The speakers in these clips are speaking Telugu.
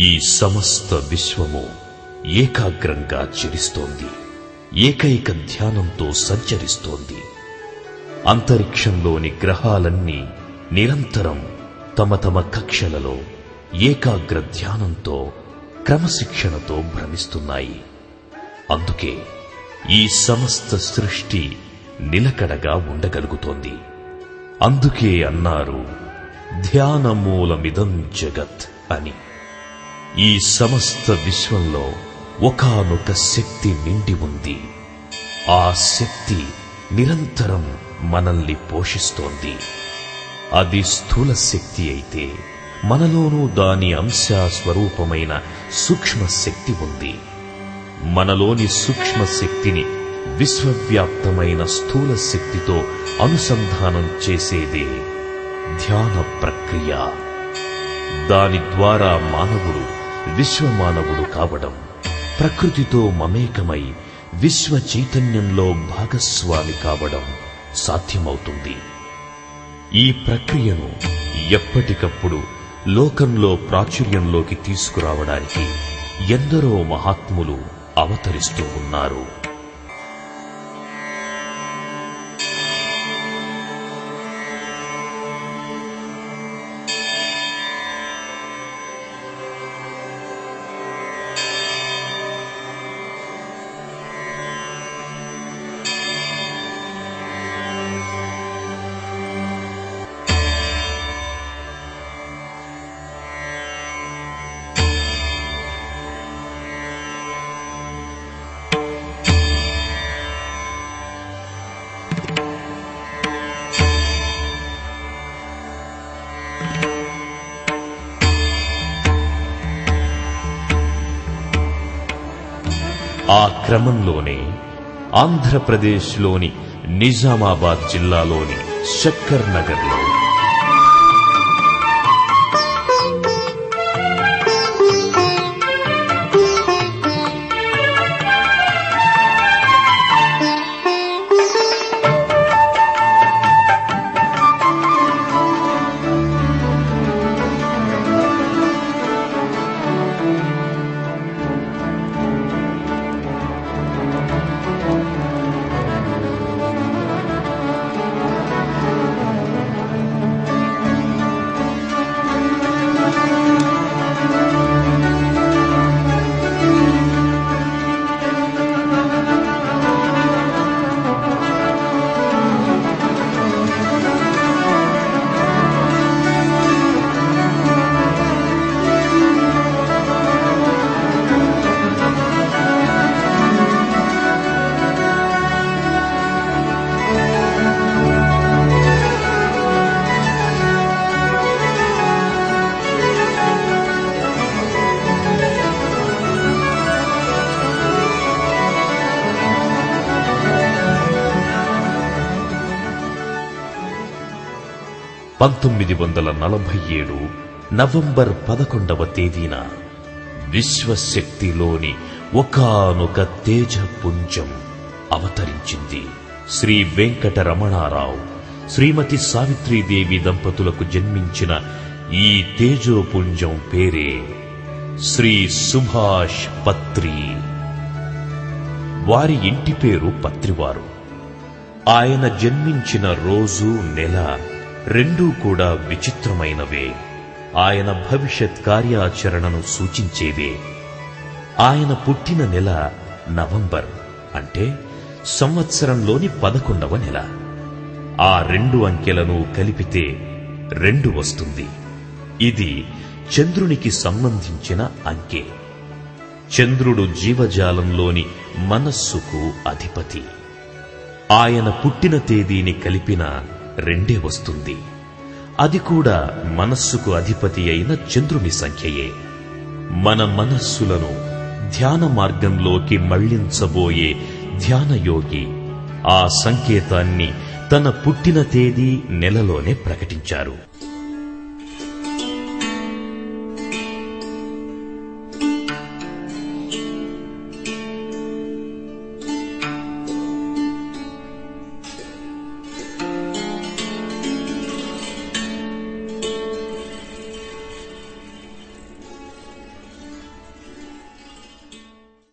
ఈ సమస్త విశ్వము ఏకాగ్రంగా చెలిస్తోంది ఏకైక ధ్యానంతో సంచరిస్తోంది. అంతరిక్షంలోని గ్రహాలన్నీ నిరంతరం తమ తమ కక్షలలో ఏకాగ్ర ధ్యానంతో క్రమశిక్షణతో భ్రమిస్తున్నాయి. అందుకే ఈ సమస్త సృష్టి నిలకడగా ఉండగలుగుతోంది. అందుకే అన్నారు ధ్యానమూలమిదం జగత్ అని. ఈ సమస్త విశ్వంలో ఒకనొక శక్తి నిండి ఉంది. ఆ శక్తి నిరంతరం మనల్ని పోషిస్తోంది. అది స్థూల శక్తి అయితే మనలోనూ దాని అంశ స్వరూపమైన సూక్ష్మ శక్తి ఉంది. మనలోని సూక్ష్మ శక్తిని విశ్వవ్యాప్తమైన స్థూల శక్తితో అనుసంధానం చేసేదే ధ్యాన ప్రక్రియ. దాని ద్వారా మానవుడు విశ్వమానవుడు కావడం ప్రకృతితో మమేకమై విశ్వ చైతన్యంలో భాగస్వామి కావడం సాధ్యమవుతుంది. ఈ ప్రక్రియను ఎప్పటికప్పుడు లోకంలో ప్రాచుర్యంలోకి తీసుకురావడానికి ఎందరో మహాత్ములు అవతరిస్తూ ఉన్నారు. క్రమంలోనే ఆంధ్రప్రదేశ్లోని నిజామాబాద్ జిల్లాలోని శక్కర్ నగర్లో. పంతొమ్మిది వందల నలభై ఏడు నవంబర్ పదకొండవ తేదీన విశ్వశక్తిలోని ఒకానొక తేజపుంజం అవతరించింది. శ్రీ వెంకటరమణారావు శ్రీమతి సావిత్రీదేవి దంపతులకు జన్మించిన ఈ తేజోపుంజం పేరే శ్రీ సుభాష్ పత్రి వారి ఇంటి పేరు పత్రివారు. ఆయన జన్మించిన రోజు నెల రెండూ కూడా విచిత్రమైనవే. ఆయన భవిష్యత్ కార్యాచరణను సూచించేవే. ఆయన పుట్టిన నెల నవంబర్ అంటే సంవత్సరంలోని పదకొండవ నెల. ఆ రెండు అంకెలను కలిపితే రెండు వస్తుంది. ఇది చంద్రునికి సంబంధించిన అంకె. చంద్రుడు జీవజాలంలోని మనస్సుకు అధిపతి. ఆయన పుట్టిన తేదీని కలిపిన రెండే వస్తుంది. అది కూడా మనస్సుకు అధిపతి అయిన చంద్రుని సంఖ్యయే. మన మనస్సులను ధ్యాన మార్గంలోకి మళ్ళించబోయే ధ్యానయోగి ఆ సంకేతాన్ని తన పుట్టిన తేదీ నెలలోనే ప్రకటించారు.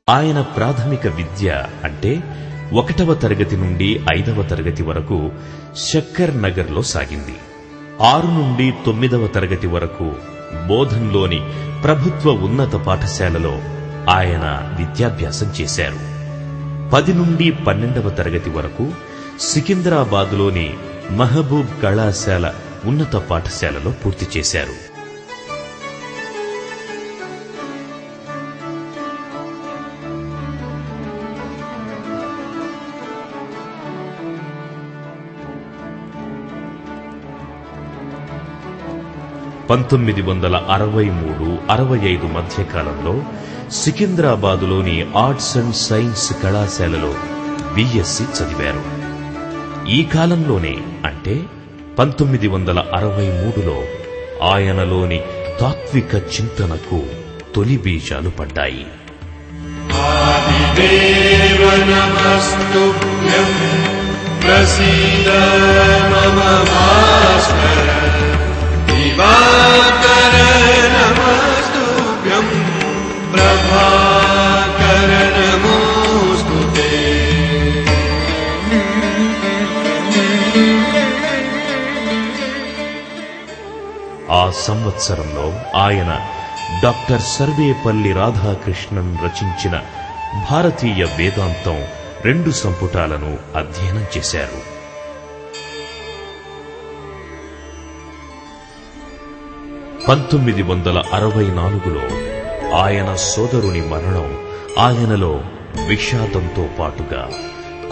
ఆయన ప్రాథమిక విద్య అంటే ఒకటవ తరగతి నుండి ఐదవ తరగతి వరకు శక్కర్ నగర్లో సాగింది. ఆరు నుండి తొమ్మిదవ తరగతి వరకు బోధన్లోని ప్రభుత్వ ఉన్నత పాఠశాలలో ఆయన విద్యాభ్యాసం చేశారు. పది నుండి పన్నెండవ తరగతి వరకు సికింద్రాబాద్లోని మహబూబ్ కళాశాల ఉన్నత పాఠశాలలో పూర్తి చేశారు. పంతొమ్మిది వందల అరవై మూడు అరవై ఐదు మధ్యకాలంలో సికింద్రాబాదులోని ఆర్ట్స్ అండ్ సైన్స్ కళాశాలలో బిఎస్సి చదివారు. ఈ కాలంలోనే అంటే పంతొమ్మిది వందల అరవై మూడులో ఆయనలోని తాత్విక చింతనకు తొలి బీజాలు పడ్డాయి. ప్రసీద మమ दिवाकर नमस्तुभ्यम् प्रभाकर नमोऽस्तु ते ఆ సంవత్సరంలో ఆయన డాక్టర్ సర్వేపల్లి రాధాకృష్ణన్ రచించిన భారతీయ వేదాంతం రెండు సంపుటాలను అధ్యయనం చేశారు పంతొమ్మిది వందల అరవై నాలుగులో ఆయన సోదరుని మరణం ఆయనలో విషాదంతో పాటుగా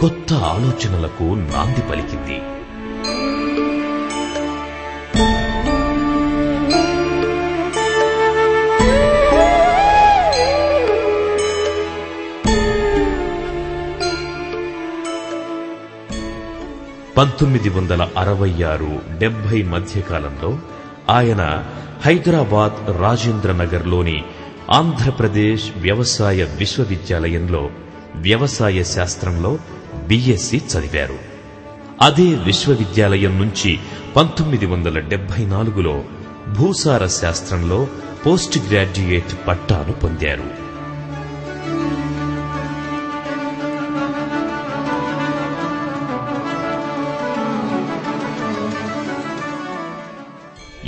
కొత్త ఆలోచనలకు నాంది పలికింది. పంతొమ్మిది వందల అరవై ఆరు డెబ్బై మధ్యకాలంలో ఆయన హైదరాబాద్ రాజేంద్రనగర్లోని ఆంధ్రప్రదేశ్ వ్యవసాయ విశ్వవిద్యాలయంలో వ్యవసాయ శాస్త్రంలో బిఎస్సి చదివారు. అదే విశ్వవిద్యాలయం నుంచి పంతొమ్మిది వందల డెబ్బై నాలుగులో భూసార శాస్త్రంలో పోస్ట్ గ్రాడ్యుయేట్ పట్టాను పొందారు.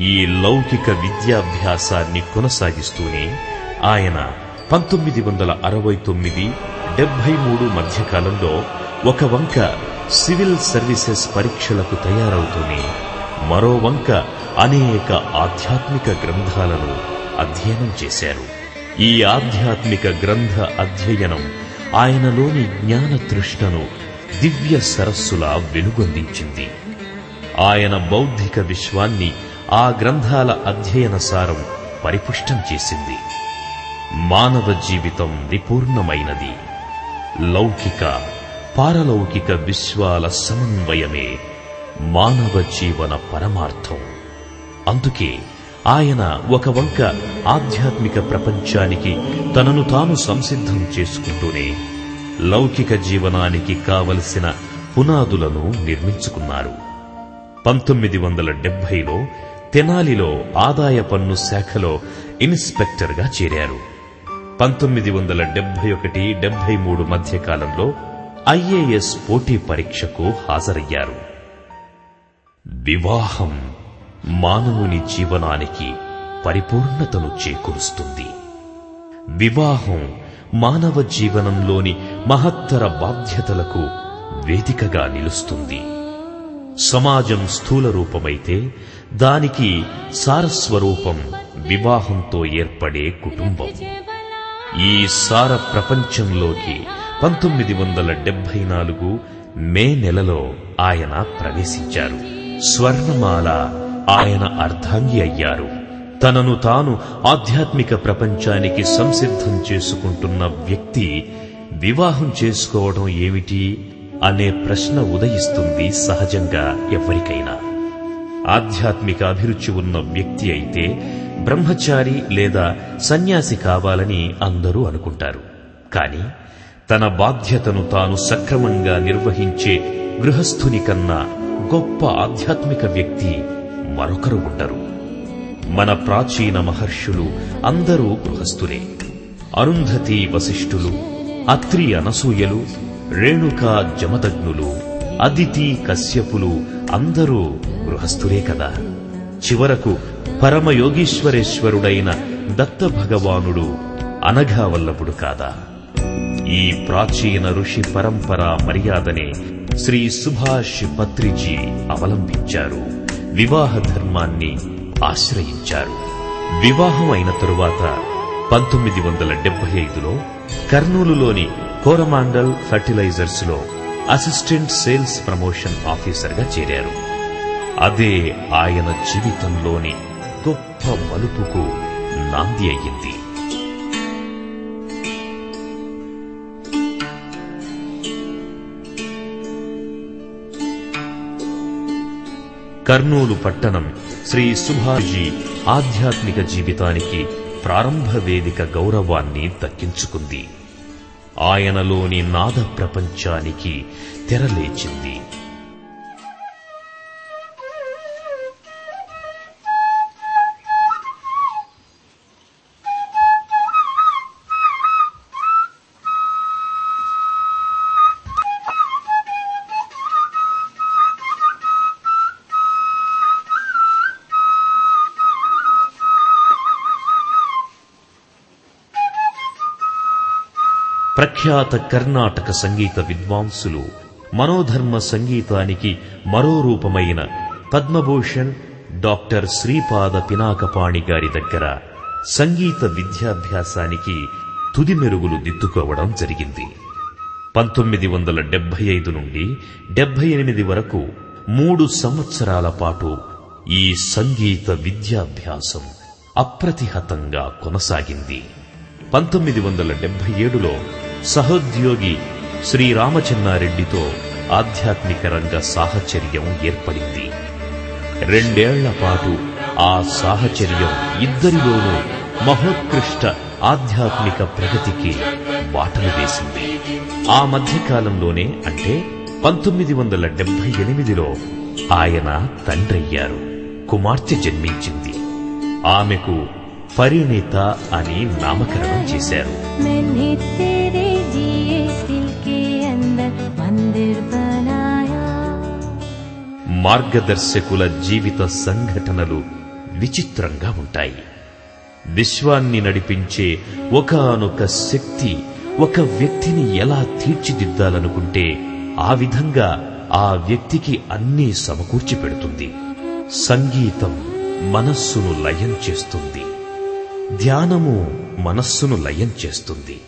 ఈ లౌకిక విద్యాభ్యాసాన్ని కొనసాగిస్తూనే ఆయన పంతొమ్మిది వందల అరవై తొమ్మిది డెబ్బై మూడు మధ్యకాలంలో ఒక వంక సివిల్ సర్వీసెస్ పరీక్షలకు తయారవుతూనే మరో వంక అనేక ఆధ్యాత్మిక గ్రంథాలను అధ్యయనం చేశారు. ఈ ఆధ్యాత్మిక గ్రంథ అధ్యయనం ఆయనలోని జ్ఞాన తృష్ణను దివ్య సరస్సులా వెలుగొందించింది. ఆయన బౌద్ధిక విశ్వాన్ని ఆ గ్రంథాల అధ్యయన సారం పరిపుష్టం చేసింది. మానవ జీవితం విపూర్ణమైనది. లౌకిక పారలౌకిక విశ్వాల సమన్వయమే మానవ జీవన పరమార్థం. అందుకే ఆయన ఒక వంక ఆధ్యాత్మిక ప్రపంచానికి తనను తాను సంసిద్ధం చేసుకుంటూనే లౌకిక జీవనానికి కావలసిన పునాదులను నిర్మించుకున్నారు. పంతొమ్మిది వందల డెబ్బైలో తెనాలిలో ఆదాయ పన్ను శాఖలో ఇన్స్పెక్టర్గా చేరారు. పంతొమ్మిది వందల డెబ్బై ఒకటి డెబ్బై మూడు మధ్యకాలంలో ఐఏఎస్ పోటీ పరీక్షకు హాజరయ్యారు. వివాహం మానవుని జీవనానికి పరిపూర్ణతను చేకూరుస్తుంది. వివాహం మానవ జీవనంలోని మహత్తర బాధ్యతలకు వేదికగా నిలుస్తుంది. సమాజం స్థూల రూపమైతే దానికి సారస్వరూపం వివాహంతో ఏర్పడే కుటుంబం. ఈ సార ప్రపంచంలోకి పంతొమ్మిది వందల డెబ్బై నాలుగు మే నెలలో ఆయన ప్రవేశించారు. స్వర్ణమాల ఆయన అర్ధాంగి అయ్యారు. తనను తాను ఆధ్యాత్మిక ప్రపంచానికి సంసిద్ధం చేసుకుంటున్న వ్యక్తి వివాహం చేసుకోవడం ఏమిటి? అనే ప్రశ్న ఉదయిస్తుంది సహజంగా ఎవరికైనా ఆధ్యాత్మిక అభిరుచి ఉన్న వ్యక్తి అయితే బ్రహ్మచారి లేదా సన్యాసి కావాలని అందరూ అనుకుంటారు. కాని తన బాధ్యతను తాను సక్రమంగా నిర్వహించే గృహస్థుని కన్నా గొప్ప ఆధ్యాత్మిక వ్యక్తి మరొకరు ఉండరు. మన ప్రాచీన మహర్షులు అందరూ గృహస్థులే. అరుంధతి వశిష్ఠులు అత్రి అనసూయలు రేణుకా జమదగ్నులు అదితి కశ్యపులు అందరూ గృహస్థులే కదా. చివరకు పరమయోగీశ్వరేశ్వరుడైన దత్త భగవానుడు అనఘావల్లభుడు కాదా. ఈ ప్రాచీన ఋషి పరంపర మర్యాదనే శ్రీ సుభాష్ పత్రిజీ అవలంబించారు వివాహ ధర్మాన్ని ఆశ్రయించారు. వివాహం అయిన తరువాత పంతొమ్మిది వందల డెబ్బై ఐదులో కర్నూలులోని కోరమాండల్ ఫర్టిలైజర్స్లో అసిస్టెంట్ సేల్స్ ప్రమోషన్ ఆఫీసర్గా చేరారు. అదే ఆయన జీవితంలోని గొప్ప మలుపుకు నాంది అయ్యింది. కర్నూలు పట్టణం శ్రీ సుభాజీ ఆధ్యాత్మిక జీవితానికి ప్రారంభ వేదిక గౌరవాన్ని దక్కించుకుంది ఆయనలోని నాద ప్రపంచానికి తెరలేచింది. ప్రఖ్యాత కర్ణాటక సంగీత విద్వాంసులు మనోధర్మ సంగీతానికి మరో రూపమైన పద్మభూషణ్ డాక్టర్ శ్రీపాద పినాకపాణి గారి దగ్గర సంగీత విద్యాభ్యాసానికి తుది మెరుగులు దిద్దుకోవడం జరిగింది. పంతొమ్మిది వందల డెబ్బై ఐదు నుండి డెబ్బై ఎనిమిది వరకు మూడు సంవత్సరాల పాటు ఈ సంగీత విద్యాభ్యాసం అప్రతిహతంగా కొనసాగింది. పంతొమ్మిది వందల డెబ్బై ఏడులో సహోద్యోగి శ్రీరామచన్నారెడ్డితో ఆధ్యాత్మిక రంగ సాహచర్యం ఏర్పడింది. రెండేళ్ళ పాటు ఆ సాహచర్యం ఇద్దరిలోనూ మహోత్కృష్ట ఆధ్యాత్మిక ప్రగతికి బాటలు వేసింది. ఆ మధ్యకాలంలోనే అంటే పంతొమ్మిది వందల డెబ్బై ఎనిమిదిలో ఆయన తండ్రయ్యారు. కుమార్తె జన్మించింది. ఆమెకు పరిణీత అని నామకరణం చేశారు. మార్గదర్శకుల జీవిత సంఘటనలు విచిత్రంగా ఉంటాయి. విశ్వాన్ని నడిపించే ఒకానొక శక్తి ఒక వ్యక్తిని ఎలా తీర్చిదిద్దాలనుకుంటే ఆ విధంగా ఆ వ్యక్తికి అన్నీ సమకూర్చి పెడుతుంది. సంగీతం మనస్సును లయం చేస్తుంది. ధ్యానము మనస్సును లయం చేస్తుంది.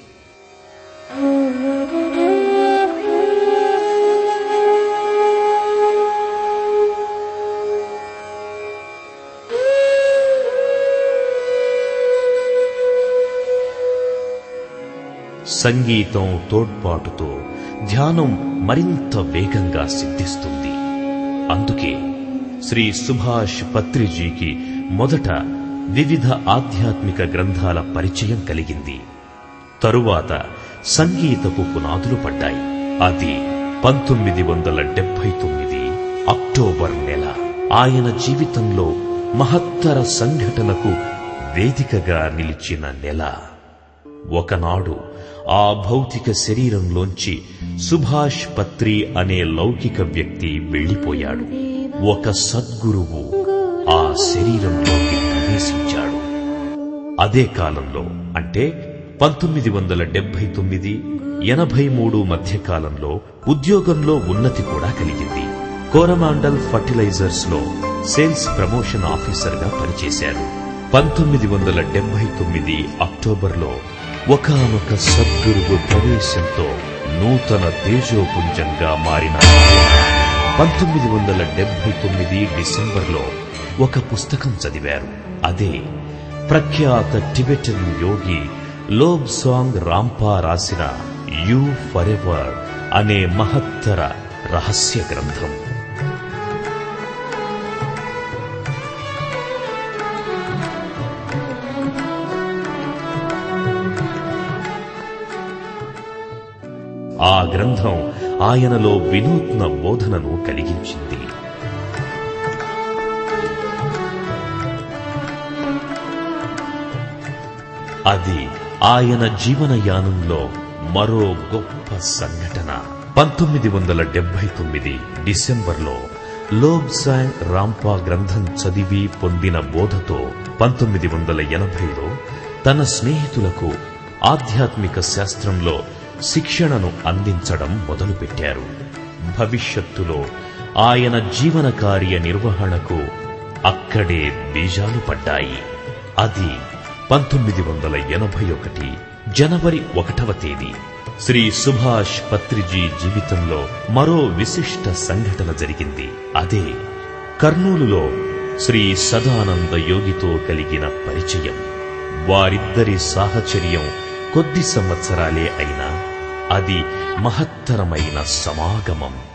సంగీతం తోడ్పాటుతో ధ్యానం మరింత వేగంగా సిద్ధిస్తుంది. అందుకే శ్రీ సుభాష్ పత్రిజీకి మొదట వివిధ ఆధ్యాత్మిక గ్రంథాల పరిచయం కలిగింది. తరువాత సంగీతపు పునాదులు పడ్డాయి. అది పంతొమ్మిది వందల డెబ్బై తొమ్మిది అక్టోబర్ నెల. ఆయన జీవితంలో మహత్తర సంఘటనకు వేదికగా నిలిచిన నెల. ఒకనాడు ఆ భౌతిక శరీరంలోంచి సుభాష్ పత్రి అనే లౌకిక వ్యక్తి వెళ్ళిపోయాడు. ఒక సద్గురువు ఆ శరీరంలోకి ప్రవేశించాడు. అదే కాలంలో అంటే పంతొమ్మిది వందల డెబ్బై తొమ్మిది ఎనభై మూడు మధ్య కాలంలో ఉద్యోగంలో ఉన్నతి కూడా కలిగింది. కోరమాండల్ ఫర్టిలైజర్స్లో సేల్స్ ప్రమోషన్ ఆఫీసర్గా పనిచేశారు. పంతొమ్మిది వందల డెబ్బై తొమ్మిది అక్టోబర్లో ఒకనొక సద్గురువు ప్రవేశంతో నూతన తేజోపుంజంగా మారిన. పంతొమ్మిది వందల డెబ్బై తొమ్మిది డిసెంబర్లో ఒక పుస్తకం చదివారు. అదే ప్రఖ్యాత టిబెటన్ యోగి లోబ్ సాంగ్ రాంపా రాసిన యూ ఫరెవర్ అనే మహత్తర రహస్య గ్రంథం. ఆ గ్రంథం ఆయనలో వినూత్న బోధనను కలిగించింది. అది ఆయన జీవనయానంలో మరో గొప్ప సంఘటన. పంతొమ్మిది వందల డెబ్బై తొమ్మిది డిసెంబర్లో లోబ్సాయ్ రాంపా గ్రంథం చదివి పొందిన బోధతో పంతొమ్మిది వందల ఎనభైలో తన స్నేహితులకు ఆధ్యాత్మిక శాస్త్రంలో శిక్షణను అందించడం మొదలుపెట్టారు. భవిష్యత్తులో ఆయన జీవన కార్య నిర్వహణకు అక్కడే బీజాలు పడ్డాయి. అది పంతొమ్మిది వందల ఎనభై ఒకటి జనవరి ఒకటవ తేదీ. శ్రీ సుభాష్ పత్రిజీ జీవితంలో మరో విశిష్ట సంఘటన జరిగింది. అదే కర్నూలులో శ్రీ సదానంద యోగితో కలిగిన పరిచయం. వారిద్దరి సాహచర్యం కొద్ది సంవత్సరాలే అయినా అది మహత్తరమైన సమాగమం.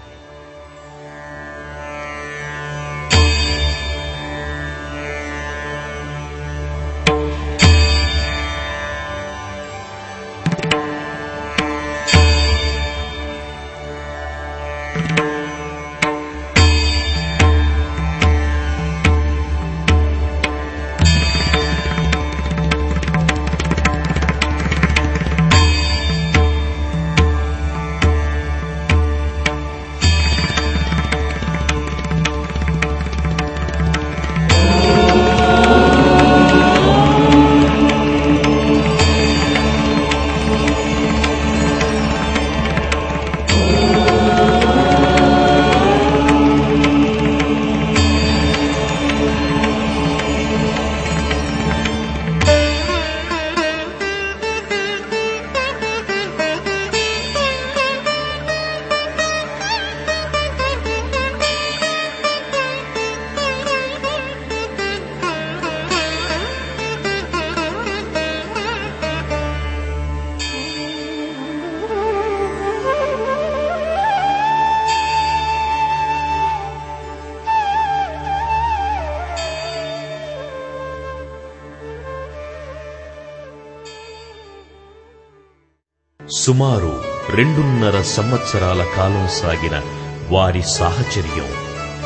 సుమారు రెండున్నర సంవత్సరాల కాలం సాగిన వారి సాహచర్యం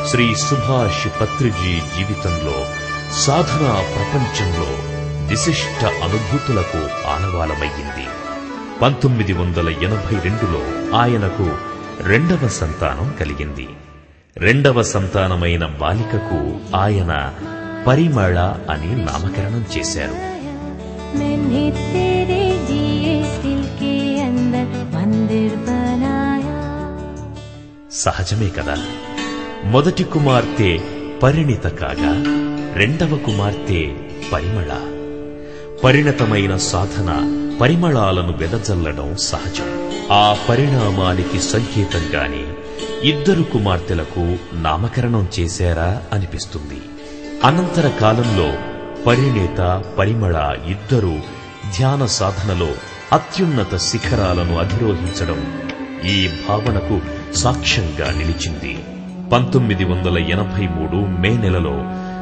శ్రీ సుభాష్ పత్రిజీ జీవితంలో సాధనా ప్రపంచంలో విశిష్ట అనుభూతులకు ఆనవాలమయ్యింది. పంతొమ్మిది వందల ఎనభై రెండులో ఆయనకు రెండవ సంతానం కలిగింది. రెండవ సంతానమైన బాలికకు ఆయన పరిమళ అని నామకరణం చేశారు. సహజమే కదా. మొదటి కుమార్తె పరిణిత కాగా రెండవ కుమార్తె పరిమళ. పరిణతమైన సాధన పరిమళాలను వెదజల్లడం సహజం. ఆ పరిణామానికి సంకేతంగానే ఇద్దరు కుమార్తెలకు నామకరణం చేశారా అనిపిస్తుంది. అనంతర కాలంలో పరిణేత పరిమళ ఇద్దరు ధ్యాన సాధనలో అత్యున్నత శిఖరాలను అధిరోహించడం ఈ భావనకు సాక్ష్యంగా నిలిచింది. పంతొమ్మిది వందల ఎనభై మూడు మే నెలలో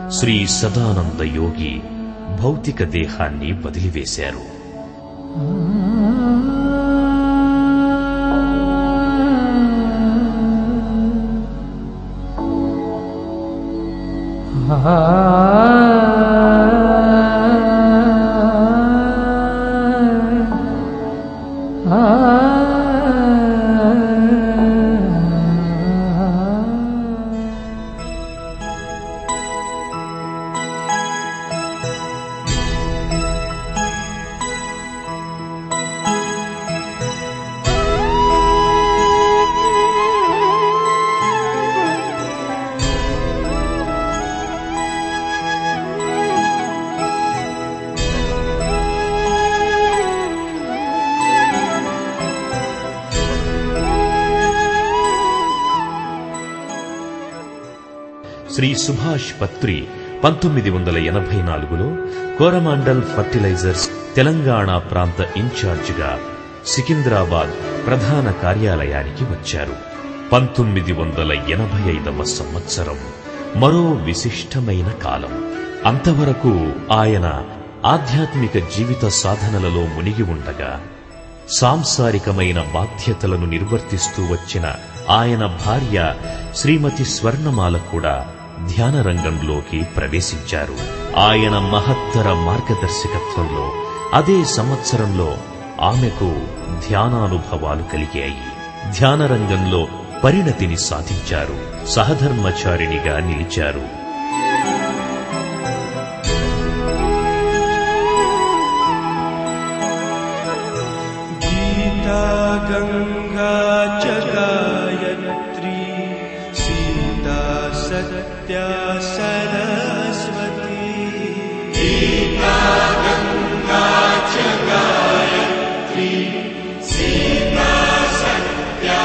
శ్రీ సదానంద యోగి భౌతిక దేహాన్ని వదిలివేశారు. శ్రీ సుభాష్ పత్రి పంతొమ్మిది వందల ఎనభై నాలుగులో కోరమాండల్ ఫర్టిలైజర్స్ తెలంగాణ ప్రాంత ఇన్ఛార్జిగా సికింద్రాబాద్ ప్రధాన కార్యాలయానికి వచ్చారు. పంతొమ్మిది వందల ఎనభై ఐదవ సంవత్సరం. మరో విశిష్టమైన కాలం. అంతవరకు ఆయన ఆధ్యాత్మిక జీవిత సాధనలలో మునిగి ఉండగా సాంసారికమైన బాధ్యతలను నిర్వర్తిస్తూ వచ్చిన ఆయన భార్య శ్రీమతి స్వర్ణమాల కూడా ధ్యాన రంగంలోకి ప్రవేశించారు. ఆయన మహత్తర మార్గదర్శకత్వంలో అదే సంవత్సరంలో ఆమెకు ధ్యానానుభవాలు కలిగాయి. ధ్యాన రంగంలో పరిణతిని సాధించారు. సహధర్మచారిణిగా నిలిచారు. గంగా सत्या सरस्वती गीता गङ्गा च गायत्री सीता सत्या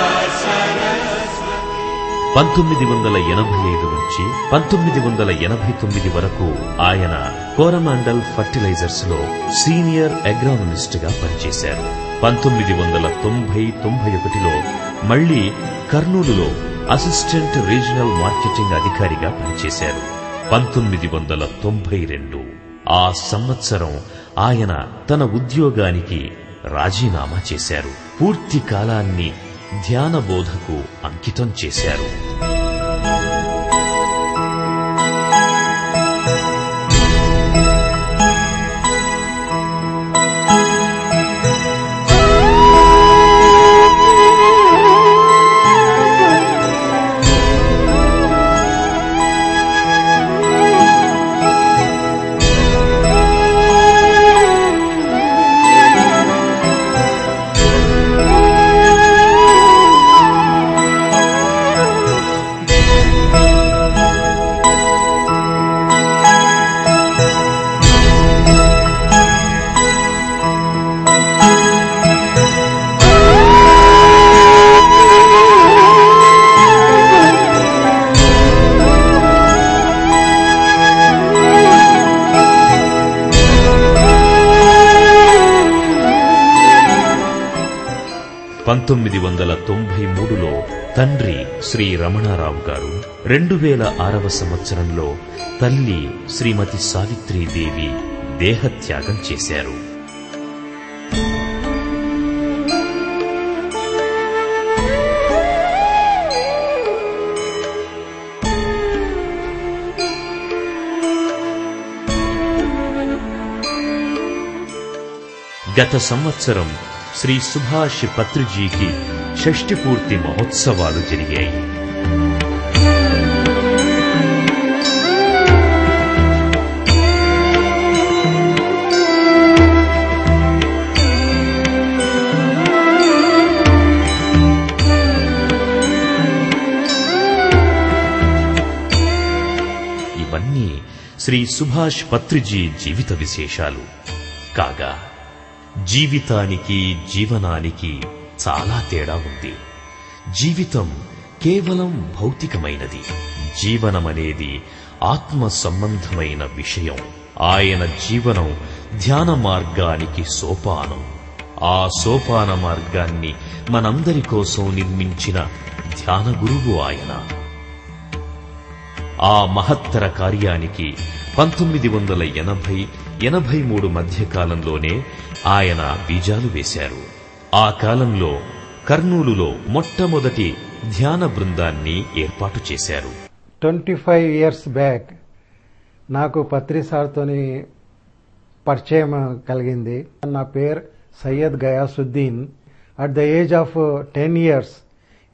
పంతొమ్మిది వందల ఎనభై ఐదు నుంచి పంతొమ్మిది వందల ఎనభై తొమ్మిది వరకు ఆయన కోరమాండల్ ఫర్టిలైజర్స్ లో సీనియర్ అగ్రానమిస్ట్ గా పనిచేశారు పంతొమ్మిది వందల తొంభై తొంభై ఒకటిలో మళ్లీ కర్నూలులో అసిస్టెంట్ రీజనల్ మార్కెటింగ్ అధికారిగా పనిచేశారు. పంతొమ్మిది వందల తొంభై రెండు. ఆ సంవత్సరం ఆయన తన ఉద్యోగానికి రాజీనామా చేశారు. పూర్తి కాలాన్ని ధ్యాన బోధకు అంకితం చేశారు. పంతొమ్మిది వందల తొంభై మూడులో తండ్రి శ్రీ రమణారావు గారు రెండు వేల ఆరవ సంవత్సరంలో తల్లి శ్రీమతి సావిత్రీదేవి దేహత్యాగం చేశారు. గత సంవత్సరం శ్రీ సుభాష్ పత్రిజీకి షష్ఠి పూర్తి మహోత్సవాలు జరిగాయి. ఇవన్నీ శ్రీ సుభాష్ పత్రిజీ జీవిత విశేషాలు. కాగా జీవితానికి జీవనానికి చాలా తేడా ఉంది. జీవితం కేవలం భౌతికమైనది. జీవనమనేది ఆత్మ సంబంధమైన విషయం. ఆయన జీవనం ధ్యాన మార్గానికి సోపానం. ఆ సోపాన మార్గాన్ని మనందరి కోసం నిర్మించిన ధ్యాన గురువు ఆయన. ఆ మహత్తర కార్యానికి పంతొమ్మిది వందల ఎనభై ఎనభై మూడు మధ్యకాలంలోనే ఆయన బీజాలు వేశారు. ఆ కాలంలో కర్నూలులో మొట్టమొదటి ధ్యాన బృందాన్ని ఏర్పాటు చేశారు. ట్వంటీ ఫైవ్ ఇయర్స్ బ్యాక్ నాకు పత్రిసార్తో పరిచయం కలిగింది. నా పేరు Syed Ghiasuddin. At the age of ten years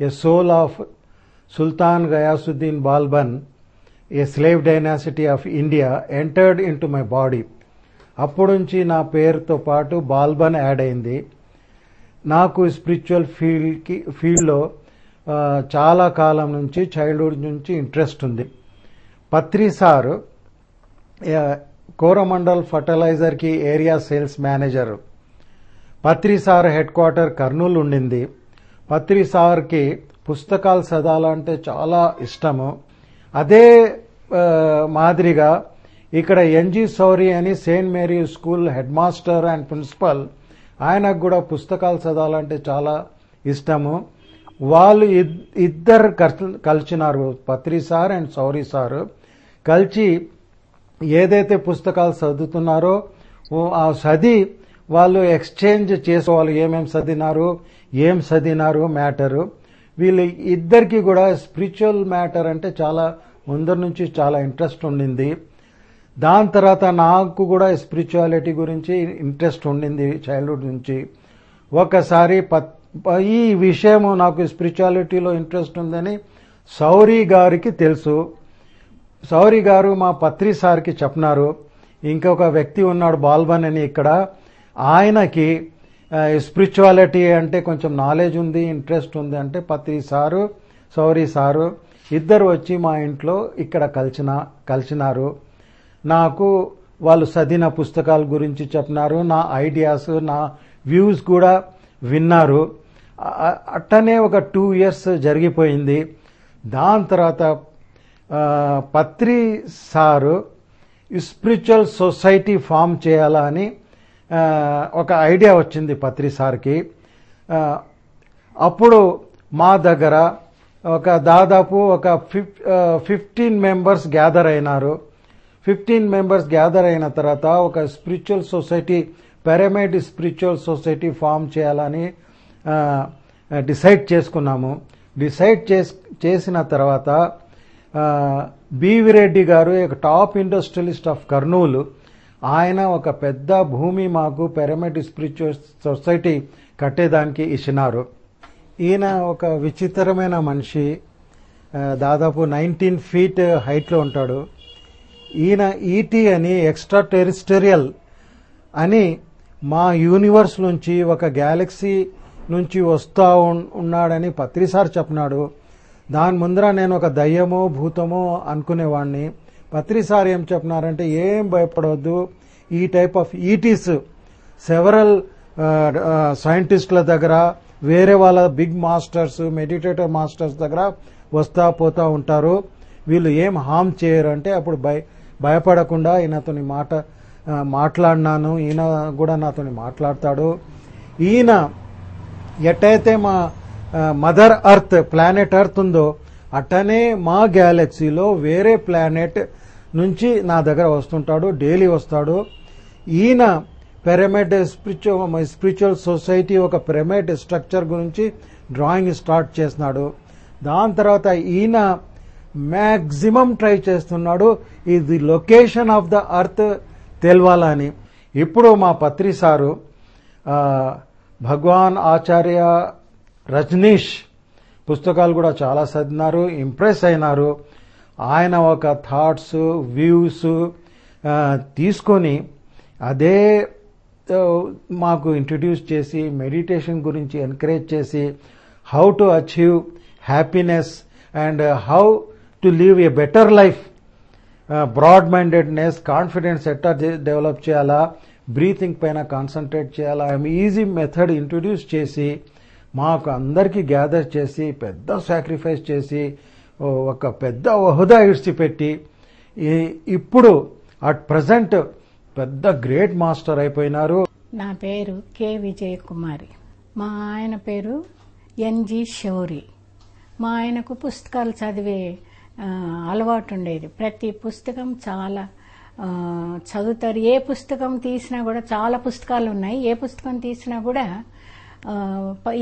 a soul of sultan Ghiasuddin Balban a slave dynasty of India entered in to my body అప్పుడు నుంచి నా పేరుతో పాటు బాల్బన్ యాడ్ అయింది. నాకు స్పిరిచువల్ ఫీల్డ్కి ఫీల్డ్లో చాలా కాలం నుంచి చైల్డ్హుడ్ నుంచి ఇంట్రెస్ట్ ఉంది. Patri sir Coromandel ఫర్టిలైజర్కి area sales manager. Patri sir headquarter Kurnool ఉండింది. పత్రి సార్కి పుస్తకాలు చదవాలంటే చాలా ఇష్టము. అదే మాదిరిగా ఇక్కడ ఎన్జి సౌరి అని Saint Mary school head master and principal ఆయనకు కూడా పుస్తకాలు చదవాలంటే చాలా ఇష్టము. వాళ్ళు ఇద్దరు కలిసినారు Patri sir and Sowri sir. కలిసి ఏదైతే పుస్తకాలు చదువుతున్నారో ఆ చదివి వాళ్ళు ఎక్స్చేంజ్ చేసుకోవాలి ఏమేమి చదివినారు ఏం చదివినారు మ్యాటరు. వీళ్ళు ఇద్దరికి కూడా స్పిరిచువల్ మ్యాటర్ అంటే చాలా ముందరి నుంచి చాలా ఇంట్రెస్ట్ ఉండింది. దాని తర్వాత నాకు కూడా స్పిరిచువాలిటీ గురించి ఇంట్రెస్ట్ ఉండింది చైల్డ్హుడ్ నుంచి. ఒకసారి పత్- ఈ విషయము నాకు స్పిరిచువాలిటీలో ఇంట్రెస్ట్ ఉందని సౌరి గారికి తెలుసు. సౌరి గారు మా పత్రి సార్కి చెప్పినారు. ఇంకొక వ్యక్తి ఉన్నాడు బాల్బన్ అని ఇక్కడ. ఆయనకి స్పిరిచువాలిటీ అంటే కొంచెం నాలెడ్జ్ ఉంది ఇంట్రెస్ట్ ఉంది అంటే పత్రి సారు సౌరి సారు ఇద్దరు వచ్చి మా ఇంట్లో ఇక్కడ కలిసిన కలిసినారు. నాకు వాళ్ళు చదివిన పుస్తకాల గురించి చెప్పినారు నా ఐడియాస్ నా వ్యూస్ కూడా విన్నారు. అట్టనే ఒక టూ ఇయర్స్ జరిగిపోయింది. దాని తర్వాత Patri sir spiritual society form చేయాలా అని ఒక ఐడియా వచ్చింది పత్రి సార్కి. అప్పుడు మా దగ్గర ఒక దాదాపు ఒక ఫిఫ్ ఫిఫ్టీన్ మెంబర్స్ గ్యాదర్ అయినారు. ఫిఫ్టీన్ మెంబర్స్ గ్యాదర్ అయిన తర్వాత ఒక spiritual society pyramid spiritual society form చేయాలని డిసైడ్ చేసుకున్నాము. డిసైడ్ చేస్ చేసిన తర్వాత బీవి రెడ్డి గారు ఒక టాప్ ఇండస్ట్రియలిస్ట్ ఆఫ్ కర్నూలు. ఆయన ఒక పెద్ద భూమి మాకు పెరమిడ్ స్పిరిచువల్ సొసైటీ కట్టేదానికి ఇచ్చినారు. ఈయన ఒక విచిత్రమైన మనిషి. దాదాపు నైన్టీన్ ఫీట్ హైట్లో ఉంటాడు. ఈయన ఈటీ అని ఎక్స్ట్రా టెరిస్టరియల్ అని మా యూనివర్స్ నుంచి ఒక గ్యాలక్సీ నుంచి వస్తా ఉన్నాడని పత్రిసార్ చెప్పినాడు. దాని ముందర నేను ఒక దయ్యమో భూతమో అనుకునేవాడిని పత్రిసార్ ఏం చెప్పినారంటే ఏం భయపడవద్దు. ఈ టైప్ ఆఫ్ ఈటీస్ సెవరల్ సైంటిస్టుల దగ్గర వేరే వాళ్ళ బిగ్ మాస్టర్స్ మెడిటేటర్ మాస్టర్స్ దగ్గర వస్తా పోతా ఉంటారు. వీళ్ళు ఏం హామ్ చేయరు అంటే అప్పుడు భయ భయపడకుండా ఈయనతోని మాట మాట్లాడినాను. ఈయన కూడా నాతోని మాట్లాడతాడు. ఈయన ఎట్టయితే మా మదర్ అర్త్ ప్లానెట్ అర్త్ ఉందో అట్టనే మా గ్యాలక్సీలో వేరే ప్లానెట్ నుంచి నా దగ్గర వస్తుంటాడు డైలీ వస్తాడు. ఈయన పిరమిడ్ స్పిరిచువల్ స్పిరిచువల్ సొసైటీ ఒక పిరమిడ్ స్ట్రక్చర్ గురించి డ్రాయింగ్ స్టార్ట్ చేసినాడు. దాని తర్వాత ఈయన మ్యాక్సిమం ట్రై చేస్తున్నాడు. ఇది లొకేషన్ ఆఫ్ ద అర్త్ తెలవాలని. ఇప్పుడు మా పత్రి సారు భగవాన్ ఆచార్య రజనీష్ పుస్తకాలు కూడా చాలా చదివినారు ఇంప్రెస్ అయినారు. ఆయన ఒక థాట్స్ వ్యూస్ తీసుకొని అదే మాకు ఇంట్రడ్యూస్ చేసి మెడిటేషన్ గురించి ఎంకరేజ్ చేసి how to achieve happiness and how to live a better life broad mindedness confidence ఎట్టా డెవలప్ చేయాలా? బ్రీతింగ్ పైన కాన్సన్ట్రేట్ చేయాలా? ఈజీ మెథడ్ ఇంట్రొడ్యూస్ చేసి మాకు అందరికీ గ్యాదర్ చేసి పెద్ద సాక్రిఫైస్ చేసి ఒక పెద్ద హుదా ఇడిచిపెట్టి ఇప్పుడు అట్ ప్రజెంట్ పెద్ద గ్రేట్ మాస్టర్ అయిపోయినారు. నా పేరు కె విజయకుమారి. మా ఆయన పేరు ఎన్జి శౌరి. మా ఆయనకు పుస్తకాలు చదివే అలవాటు ఉండేది ప్రతి పుస్తకం చాలా చదువుతారు. ఏ పుస్తకం తీసినా కూడా చాలా పుస్తకాలు ఉన్నాయి ఏ పుస్తకం తీసినా కూడా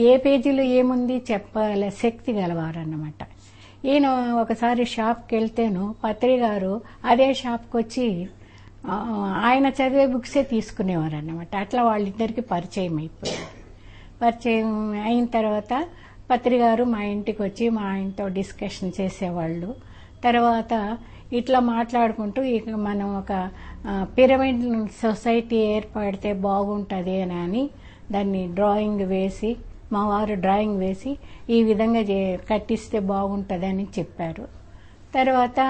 ఏ పేజీలో ఏముంది చెప్పగల శక్తి గలవారు అన్నమాట ఈయన ఒకసారి షాప్కి వెళ్తేను పత్రి గారు అదే షాప్కి వచ్చి ఆయన చదివే బుక్సే తీసుకునేవారు అన్నమాట అట్లా వాళ్ళిద్దరికి పరిచయం అయిపోయింది పరిచయం అయిన తర్వాత పత్రి గారు మా ఇంటికి వచ్చి మా ఆయనతో డిస్కషన్ చేసేవాళ్ళు. తర్వాత ఇట్లా మాట్లాడుకుంటూ ఇక మనం ఒక పిరమిడ్ సొసైటీ ఏర్పడితే బాగుంటుంది అని అని దాన్ని డ్రాయింగ్ వేసి మా వారు డ్రాయింగ్ వేసి ఈ విధంగా చే- కట్టిస్తే బాగుంటుందని చెప్పారు. తర్వాత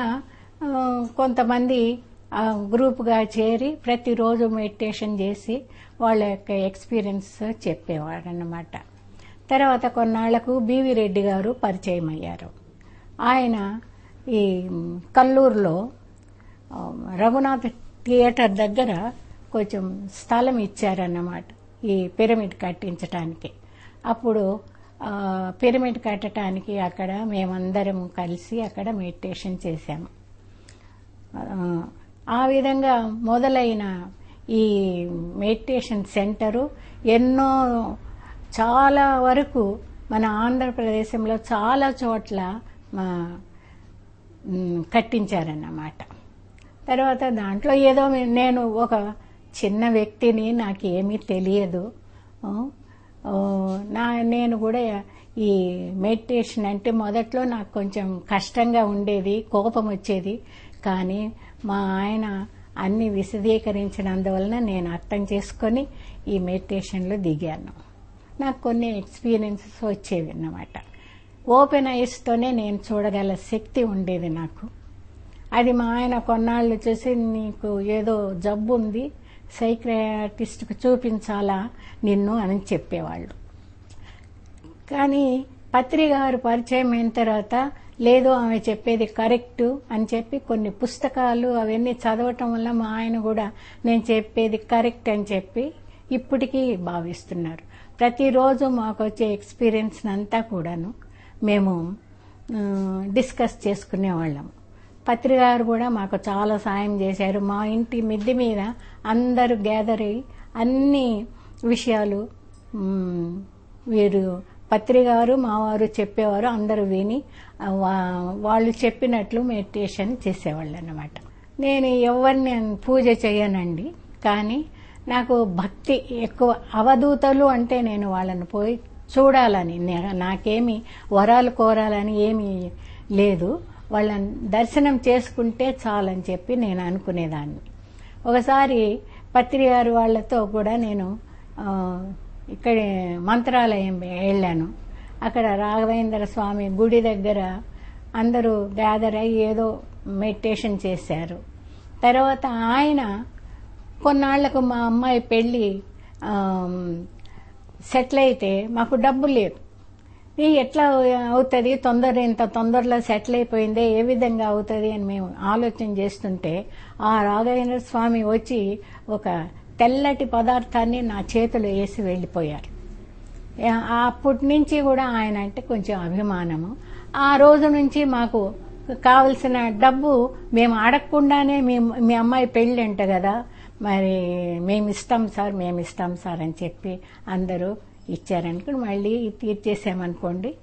కొంతమంది గ్రూప్గా చేరి ప్రతిరోజు మెడిటేషన్ చేసి వాళ్ళ యొక్క ఎక్స్పీరియన్స్ చెప్పేవాడు అన్నమాట తర్వాత కొన్నాళ్ళకు బీవి రెడ్డి గారు పరిచయం అయ్యారు ఆయన ఈ కల్లూరులో రఘునాథ్ థియేటర్ దగ్గర కొంచెం స్థలం ఇచ్చారన్నమాట ఈ పిరమిడ్ కట్టించటానికి. అప్పుడు పిరమిడ్ కట్టడానికి అక్కడ మేమందరం కలిసి అక్కడ మెడిటేషన్ చేశాము. ఆ విధంగా మొదలైన ఈ మెడిటేషన్ సెంటరు ఎన్నో చాలా వరకు మన ఆంధ్రప్రదేశంలో చాలా చోట్ల మా కట్టించారన్నమాట. తర్వాత దాంట్లో ఏదో నేను ఒక చిన్న వ్యక్తిని నాకు ఏమీ తెలియదు నా నేను కూడా ఈ మెడిటేషన్ అంటే మొదట్లో నాకు కొంచెం కష్టంగా ఉండేది కోపం వచ్చేది. కానీ మా ఆయన అన్ని విశదీకరించినందువలన నేను అర్థం చేసుకొని ఈ మెడిటేషన్లో దిగాను. నాకు కొన్ని ఎక్స్పీరియన్సెస్ వచ్చేవి అన్నమాట. ఓపెన్ ఐస్తోనే నేను చూడగల శక్తి ఉండేది నాకు. అది మా ఆయన కొన్నాళ్ళు చూసి నీకు ఏదో జబ్బు ఉంది సైక్రటిస్ట్కి చూపించాలా నిన్ను అని చెప్పేవాళ్ళు. కానీ పత్రి గారు పరిచయం అయిన తర్వాత లేదు ఆమె చెప్పేది కరెక్ట్ అని చెప్పి కొన్ని పుస్తకాలు అవన్నీ చదవటం వల్ల మా ఆయన కూడా నేను చెప్పేది కరెక్ట్ అని చెప్పి ఇప్పటికీ భావిస్తున్నారు. ప్రతిరోజు మాకు వచ్చే ఎక్స్పీరియన్స్ అంతా కూడాను మేము డిస్కస్ చేసుకునేవాళ్ళం. పత్రి గారు కూడా మాకు చాలా సాయం చేశారు. మా ఇంటి మిద్ది మీద అందరూ గ్యాదర్ అయ్యి అన్ని విషయాలు వీరు పత్రికారు మావారు చెప్పేవారు అందరూ విని వా- వాళ్ళు చెప్పినట్లు మెడిటేషన్ చేసేవాళ్ళు అన్నమాట నేను ఎవరిని పూజ చేయనండి కానీ నాకు భక్తి ఎక్కువ. అవధూతలు అంటే నేను వాళ్ళని పోయి చూడాలని. నాకేమి వరాలు కోరాలని ఏమీ లేదు. వాళ్ళని దర్శనం చేసుకుంటే చాలని చెప్పి నేను అనుకునేదాన్ని. ఒకసారి పత్రిగారు వాళ్ళతో కూడా నేను ఇక్కడ మంత్రాలయం వెళ్ళాను. అక్కడ రాఘవేంద్ర స్వామి గుడి దగ్గర అందరూ గ్యాదర్ అయ్యి ఏదో మెడిటేషన్ చేశారు. తర్వాత ఆయన కొన్నాళ్ళకు మా అమ్మాయి పెళ్ళి సెటిల్ అయితే మాకు డబ్బు లేదు. ఎట్లా అవుతుంది? తొందర ఇంత తొందరలో సెటిల్ అయిపోయిందే? ఏ విధంగా అవుతుంది అని మేము ఆలోచన చేస్తుంటే ఆ రాఘవేంద్ర స్వామి వచ్చి ఒక తెల్లటి పదార్థాన్ని నా చేతిలో వేసి వెళ్ళిపోయారు. అప్పటి నుంచి కూడా ఆయన అంటే కొంచెం అభిమానము. ఆ రోజు నుంచి మాకు కావలసిన డబ్బు మేము అడగకుండానే మీ మీ అమ్మాయి పెళ్ళి అంట కదా మరి మేము ఇస్తాం సార్ మేము ఇస్తాం సార్ అని చెప్పి అందరూ ఇచ్చారనుకుని మళ్ళీ తీర్చేసామనుకోండి.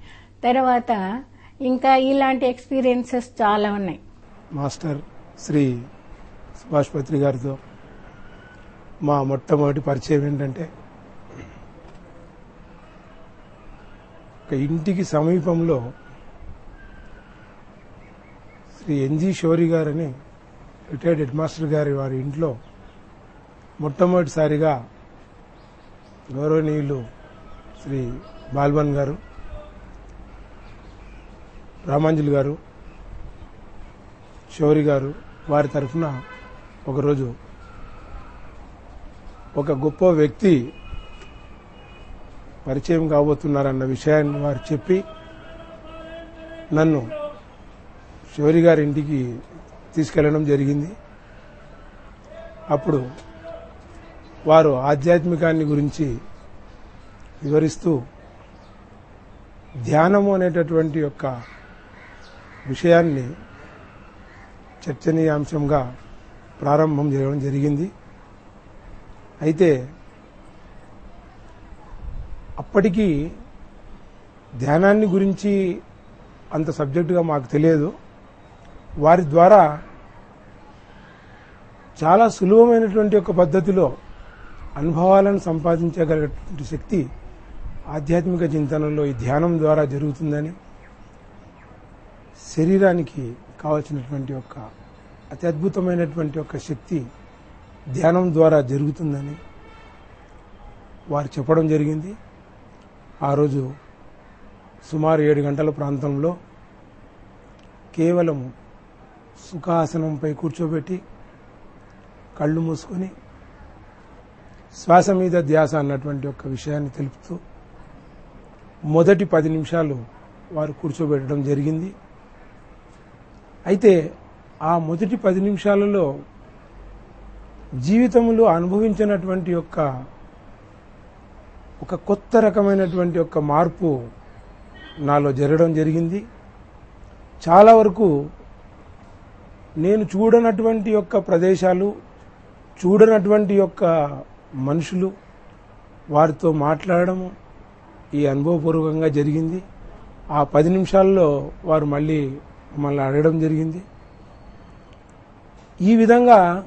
తర్వాత ఇంకా ఇలాంటి ఎక్స్పీరియన్సెస్ చాలా ఉన్నాయి. మాస్టర్ శ్రీ సుభాష్ పత్రి గారితో మా మొట్టమొదటి పరిచయం ఏంటంటే ఒక ఇంటికి సమీపంలో శ్రీ ఎన్జి షోరి గారని రిటైర్డ్ హెడ్ మాస్టర్ గారి వారి ఇంట్లో మొట్టమొదటిసారిగా గౌరవనీయులు శ్రీ బాల్బన్ గారు రామాంజలి గారు శౌరి గారు వారి తరఫున ఒకరోజు ఒక గొప్ప వ్యక్తి పరిచయం కాబోతున్నారన్న విషయాన్ని వారు చెప్పి నన్ను శౌరి గారి ఇంటికి తీసుకెళ్ళడం జరిగింది. అప్పుడు వారు ఆధ్యాత్మికాన్ని గురించి వివరిస్తూ ధ్యానము అనేటటువంటి యొక్క విషయాన్ని చర్చనీయాంశంగా ప్రారంభం చేయడం జరిగింది. అయితే అప్పటికీ ధ్యానాన్ని గురించి అంత సబ్జెక్టుగా మాకు తెలియదు. వారి ద్వారా చాలా సులభమైనటువంటి ఒక పద్ధతిలో అనుభవాలను సంపాదించగలిగేటువంటి శక్తి ఆధ్యాత్మిక చింతనలో ఈ ధ్యానం ద్వారా జరుగుతుందని శరీరానికి కావలసినటువంటి ఒక అతి అద్భుతమైనటువంటి ఒక శక్తి ధ్యానం ద్వారా జరుగుతుందని వారు చెప్పడం జరిగింది. ఆ రోజు సుమారు ఏడు గంటల ప్రాంతంలో కేవలం సుఖాసనంపై కూర్చోబెట్టి కళ్ళు మూసుకొని శ్వాస మీద ధ్యాస అన్నటువంటి ఒక విషయాన్ని తెలుపుతూ మొదటి పది నిమిషాలు వారు కూర్చోబెట్టడం జరిగింది. అయితే ఆ మొదటి పది నిమిషాలలో జీవితంలో అనుభవించినటువంటి యొక్క ఒక కొత్త రకమైనటువంటి ఒక మార్పు నాలో జరగడం జరిగింది. చాలా వరకు నేను చూడనటువంటి యొక్క ప్రదేశాలు చూడనటువంటి యొక్క మనుషులు వారితో మాట్లాడడము ఈ అనుభవపూర్వకంగా జరిగింది. ఆ పది నిమిషాల్లో వారు మళ్ళీ మమ్మల్ని అడగడం జరిగింది. ఈ విధంగా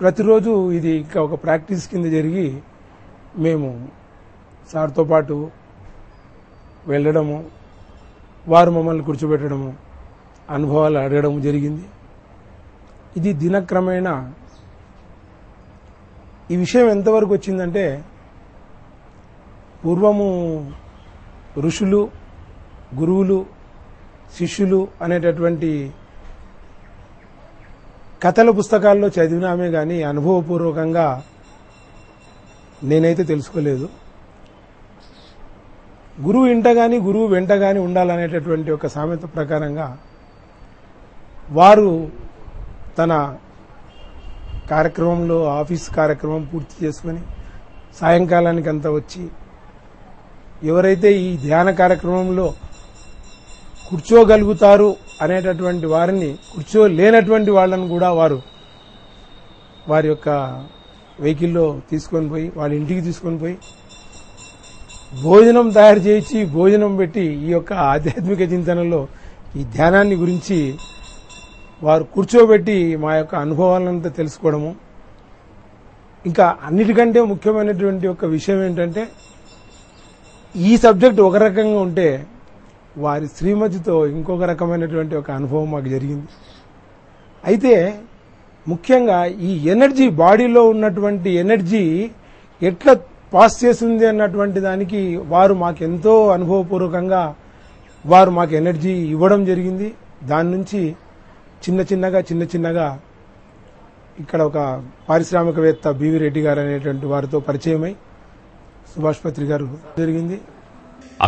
ప్రతిరోజు ఇది ఇంకా ఒక ప్రాక్టీస్ కింద జరిగి మేము సార్తో పాటు వెళ్ళడము వారు మమ్మల్ని కూర్చోబెట్టడము అనుభవాలు అడగడం జరిగింది. ఇది దినక్రమేణా ఈ విషయం ఎంతవరకు వచ్చిందంటే పూర్వము ఋషులు గురువులు శిష్యులు అనేటటువంటి కథల పుస్తకాల్లో చదివినామే కానీ అనుభవపూర్వకంగా నేనైతే తెలుసుకోలేదు. గురువు ఇంట గాని గురువు వెంట గాని ఉండాలనేటటువంటి ఒక సామెత ప్రకారంగా వారు తన కార్యక్రమంలో ఆఫీస్ కార్యక్రమం పూర్తి చేసుకొని సాయంకాలానికి అంతా వచ్చి ఎవరైతే ఈ ధ్యాన కార్యక్రమంలో కూర్చోగలుగుతారు అనేటటువంటి వారిని కూర్చోలేనటువంటి వాళ్ళని కూడా వారు వారి యొక్క వెహికల్లో తీసుకొని పోయి వాళ్ళ ఇంటికి తీసుకొని పోయి భోజనం తయారు చేయించి భోజనం పెట్టి ఈ యొక్క ఆధ్యాత్మిక చింతనలో ఈ ధ్యానాన్ని గురించి వారు కూర్చోబెట్టి మా యొక్క అనుభవాలంతా తెలుసుకోవడము. ఇంకా అన్నిటికంటే ముఖ్యమైనటువంటి ఒక విషయం ఏంటంటే ఈ సబ్జెక్ట్ ఒక రకంగా ఉంటే వారి శ్రీమతితో ఇంకొక రకమైనటువంటి ఒక అనుభవం మాకు జరిగింది. అయితే ముఖ్యంగా ఈ ఎనర్జీ బాడీలో ఉన్నటువంటి ఎనర్జీ ఎట్లా పాస్ చేస్తుంది అన్నటువంటి దానికి వారు మాకు ఎంతో అనుభవపూర్వకంగా వారు మాకు ఎనర్జీ ఇవ్వడం జరిగింది. దాని నుంచి చిన్న చిన్నగా చిన్న చిన్నగా ఇక్కడ ఒక పారిశ్రామికవేత్త బివి రెడ్డి గారు అనేటువంటి వారితో పరిచయమై సుభాష్ పత్రి గారు జరిగింది.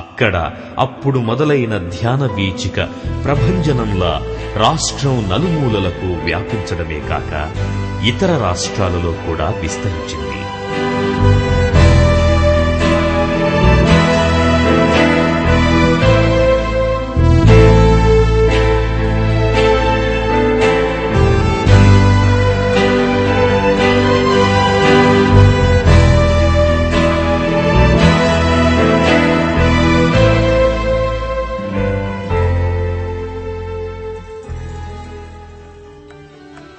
అక్కడ అప్పుడు మొదలైన ధ్యాన వీచిక ప్రభంజనంలా రాష్ట్రం నలుమూలలకు వ్యాపించడమే కాక ఇతర రాష్ట్రాలలో కూడా విస్తరించింది.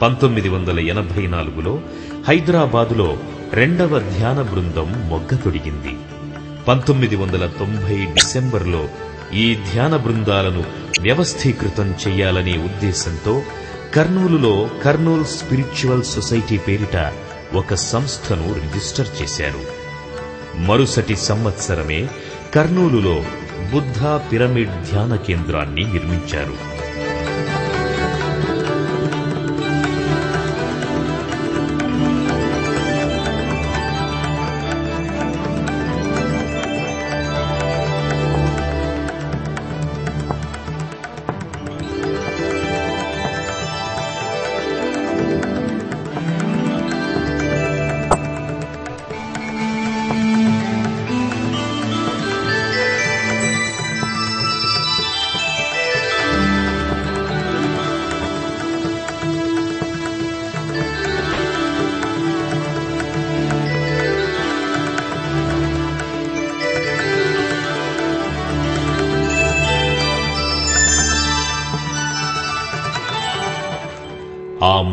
పంతొమ్మిది వందల ఎనభై నాలుగులో హైదరాబాదులో రెండవ ధ్యాన బృందం మొగ్గ తొడిగింది. పంతొమ్మిది వందల తొంభై డిసెంబర్లో ఈ ధ్యాన బృందాలను వ్యవస్థీకృతం చేయాలనే ఉద్దేశంతో కర్నూలులో కర్నూల్ స్పిరిచువల్ సొసైటీ పేరిట ఒక సంస్థను రిజిస్టర్ చేశారు. మరుసటి సంవత్సరమే కర్నూలులో బుద్ధ పిరమిడ్ ధ్యాన కేంద్రాన్ని నిర్మించారు.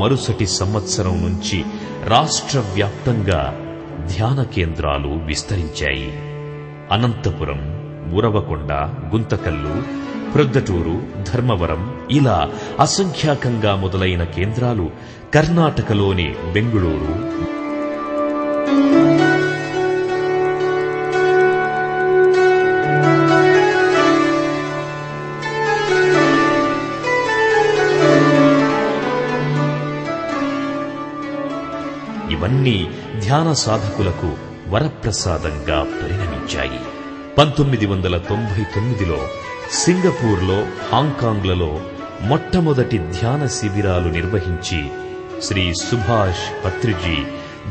మరుసటి సంవత్సరం నుంచి రాష్ట్ర వ్యాప్తంగా ధ్యాన కేంద్రాలు విస్తరించాయి. అనంతపురం ఉరవకొండ గుంతకల్లు ప్రొద్దటూరు ధర్మవరం ఇలా అసంఖ్యాకంగా మొదలైన కేంద్రాలు కర్ణాటకలోని బెంగుళూరు ఇవన్నీ ధ్యాన సాధకులకు వరప్రసాదంగా పరిణమించాయి. పంతొమ్మిది వందల తొంభై తొమ్మిదిలో సింగపూర్లో హాంకాంగ్లలో మొట్టమొదటి ధ్యాన శిబిరాలు నిర్వహించి శ్రీ సుభాష్ పత్రిజీ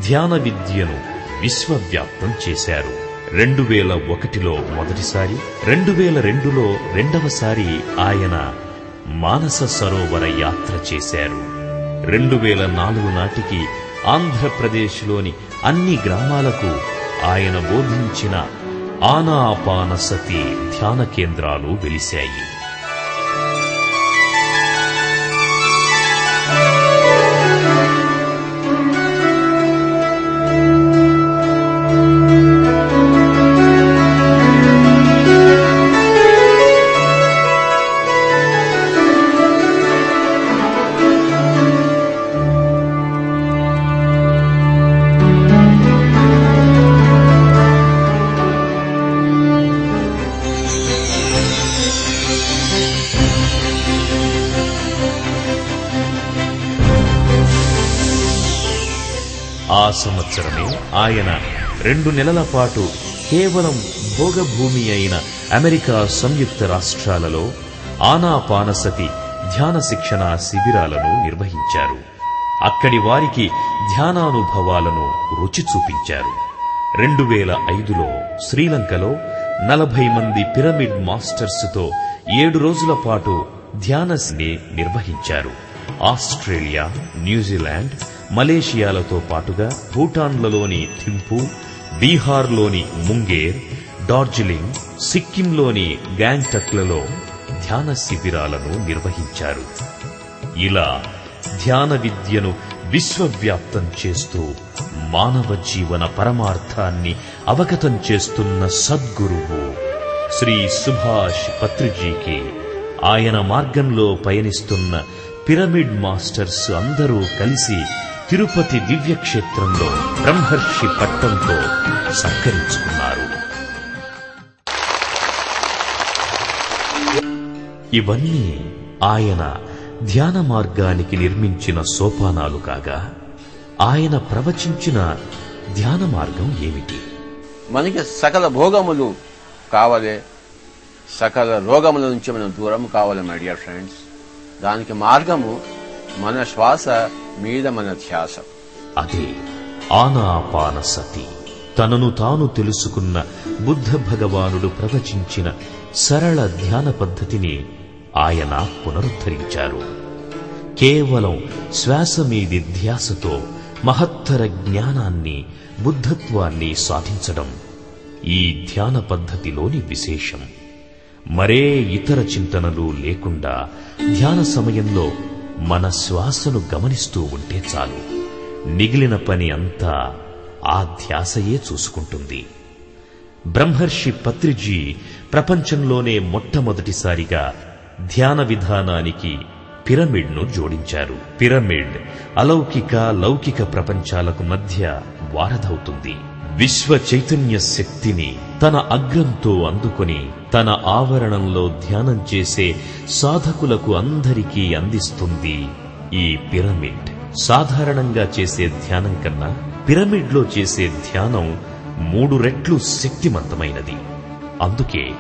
ధ్యాన విద్యను విశ్వవ్యాప్తం చేశారు. రెండు వేల ఒకటిలో మొదటిసారి రెండు వేల రెండులో రెండవసారి ఆయన మానస సరోవర యాత్ర చేశారు. రెండు వేల నాలుగు నాటికి ఆంధ్రప్రదేశ్లోని అన్ని గ్రామాలకు ఆయన బోధించిన ఆనాపానసతి ధ్యాన కేంద్రాలు వెలిశాయి. ఆయన రెండు నెలల పాటు కేవలం భోగభూమి అయిన అమెరికా సంయుక్త రాష్ట్రాలలో ఆనాపానసతి ధ్యాన శిక్షణ శిబిరాలను నిర్వహించారు. అక్కడి వారికి ధ్యానానుభవాలను రుచి చూపించారు. రెండు వేల ఐదులో శ్రీలంకలో నలభై మంది పిరమిడ్ మాస్టర్స్తో ఏడు రోజుల పాటు ధ్యానస్ని నిర్వహించారు. ఆస్ట్రేలియా న్యూజిలాండ్ మలేషియాలతో పాటుగా భూటాన్లలోని థింపు బీహార్లోని ముంగేర్ డార్జిలింగ్ సిక్కింలోని గ్యాంగ్టక్లలో ధ్యాన శిబిరాలను నిర్వహించారు. ఇలా ధ్యాన విద్యను విశ్వవ్యాప్తం చేస్తూ మానవ జీవన పరమార్థాన్ని అవగతం చేస్తున్న సద్గురువు శ్రీ సుభాష్ పత్రిజీకి ఆయన మార్గంలో పయనిస్తున్న పిరమిడ్ మాస్టర్స్ అందరూ కలిసి తిరుపతి దివ్యక్షేత్రంలో బ్రహ్మర్షి పట్టంతో సత్కరించుకున్నారు ఇవన్నీ ఆయన ధ్యాన మార్గానికి నిర్మించిన సోపానాలు కాగా ఆయన ప్రవచించిన ధ్యాన మార్గం ఏమిటి? మనకి సకల భోగములు కావాలి. సకల రోగముల నుంచి మనం దూరం కావాలి మై డియర్ ఫ్రెండ్స్ దానికి మార్గము మన శ్వాస మీద మన ధ్యాస. అదే ఆనాపానసతి. తనను తాను తెలుసుకున్న బుద్ధ భగవానుడు ప్రవచించిన సరళ ధ్యాన పద్ధతిని ఆయన పునరుద్ధరించారు. కేవలం శ్వాస మీది ధ్యాసతో మహత్తర జ్ఞానాన్ని బుద్ధత్వాన్ని సాధించడం ఈ ధ్యాన పద్ధతిలోని విశేషం. మరే ఇతర చింతనలు లేకుండా ధ్యాన సమయంలో మన శ్వాసను గమనిస్తూ ఉంటే చాలు. మిగిలిన పని అంతా ఆ ధ్యాసయే చూసుకుంటుంది. బ్రహ్మర్షి పత్రిజీ ప్రపంచంలోనే మొట్టమొదటిసారిగా ధ్యాన విధానానికి పిరమిడ్ను జోడించారు. పిరమిడ్ అలౌకిక లౌకిక ప్రపంచాలకు మధ్య వారధవుతుంది. విశ్వ చైతన్య శక్తిని తన అగ్రంతో అందుకొని తన ఆవరణంలో ధ్యానం చేసే సాధకులకు అందరికీ అందిస్తుంది ఈ పిరమిడ్. సాధారణంగా చేసే ధ్యానం కన్నా పిరమిడ్లో చేసే ధ్యానం మూడు రెట్లు శక్తిమంతమైనది. అందుకే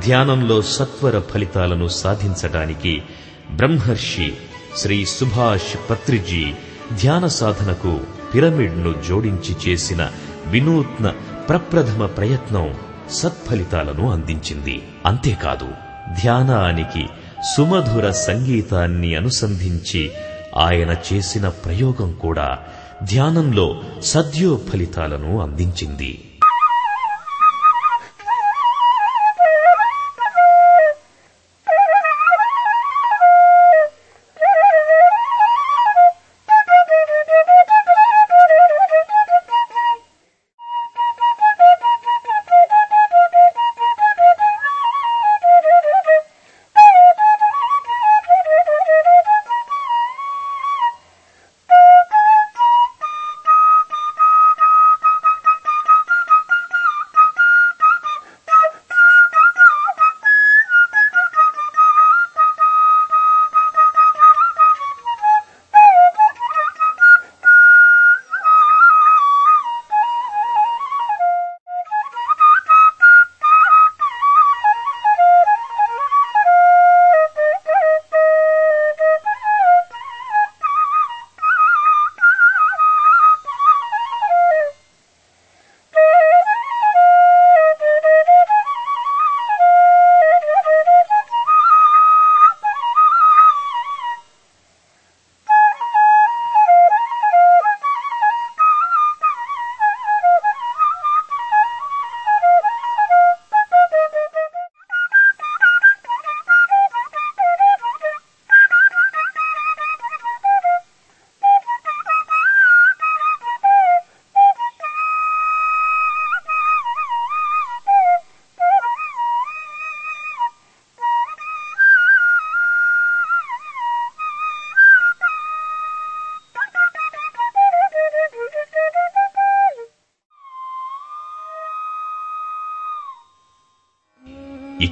ధ్యానంలో సత్వర ఫలితాలను సాధించటానికి బ్రహ్మర్షి శ్రీ సుభాష్ పత్రిజీ ధ్యాన సాధనకు పిరమిడ్ను జోడించి చేసిన వినూత్న ప్రప్రథమ ప్రయత్నం సత్ఫలితాలను అందించింది. అంతేకాదు ధ్యానానికి సుమధుర సంగీతాన్ని అనుసంధించి ఆయన చేసిన ప్రయోగం కూడా ధ్యానంలో సద్యో ఫలితాలను అందించింది.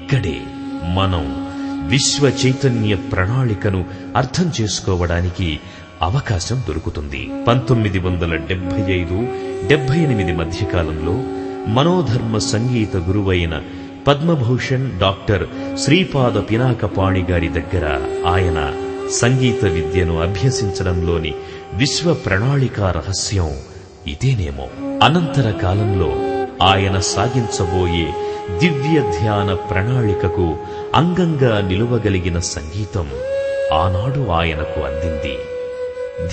ఇక్కడే మనం విశ్వ చైతన్య ప్రణాళికను అర్థం చేసుకోవడానికి అవకాశం దొరుకుతుంది. పంతొమ్మిది వందల డెబ్బై ఐదు డెబ్బై ఎనిమిది మధ్యకాలంలో మనోధర్మ సంగీత గురువైన పద్మభూషణ్ డాక్టర్ శ్రీపాద పినాకపాణి గారి దగ్గర ఆయన సంగీత విద్యను అభ్యసించడంలోని విశ్వ ప్రణాళికా రహస్యం ఇదేనేమో. అనంతర కాలంలో ఆయన సాగించబోయే దివ్య ధ్యాన ప్రణాళికకు అంగంగా నిలువగలిగిన సంగీతం ఆనాడు ఆయనకు అందింది.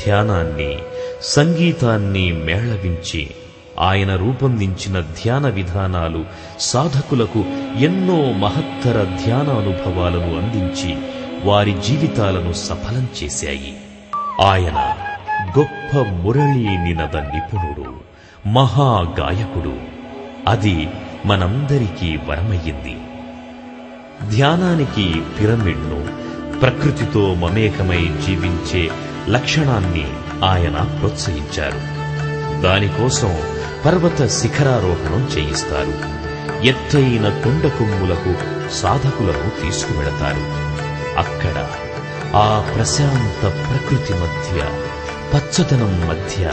ధ్యానాన్ని సంగీతాన్ని మేళవించి ఆయన రూపొందించిన ధ్యాన విధానాలు సాధకులకు ఎన్నో మహత్తర ధ్యాన అనుభవాలను అందించి వారి జీవితాలను సఫలం చేశాయి. ఆయన గొప్ప మురళీ నినద నిపుణుడు మహాగాయకుడు. అది మనందరికీ వరమయ్యింది. ధ్యానానికి పిరమిడ్ను ప్రకృతితో మమేకమై జీవించే లక్షణాన్ని ఆయన ప్రోత్సహించారు. దానికోసం పర్వత శిఖరారోహణం చేయిస్తారు. ఎత్తైన కొండ కొమ్ములకు సాధకులను తీసుకువెడతారు అక్కడ ఆ ప్రశాంత ప్రకృతి మధ్య పచ్చదనం మధ్య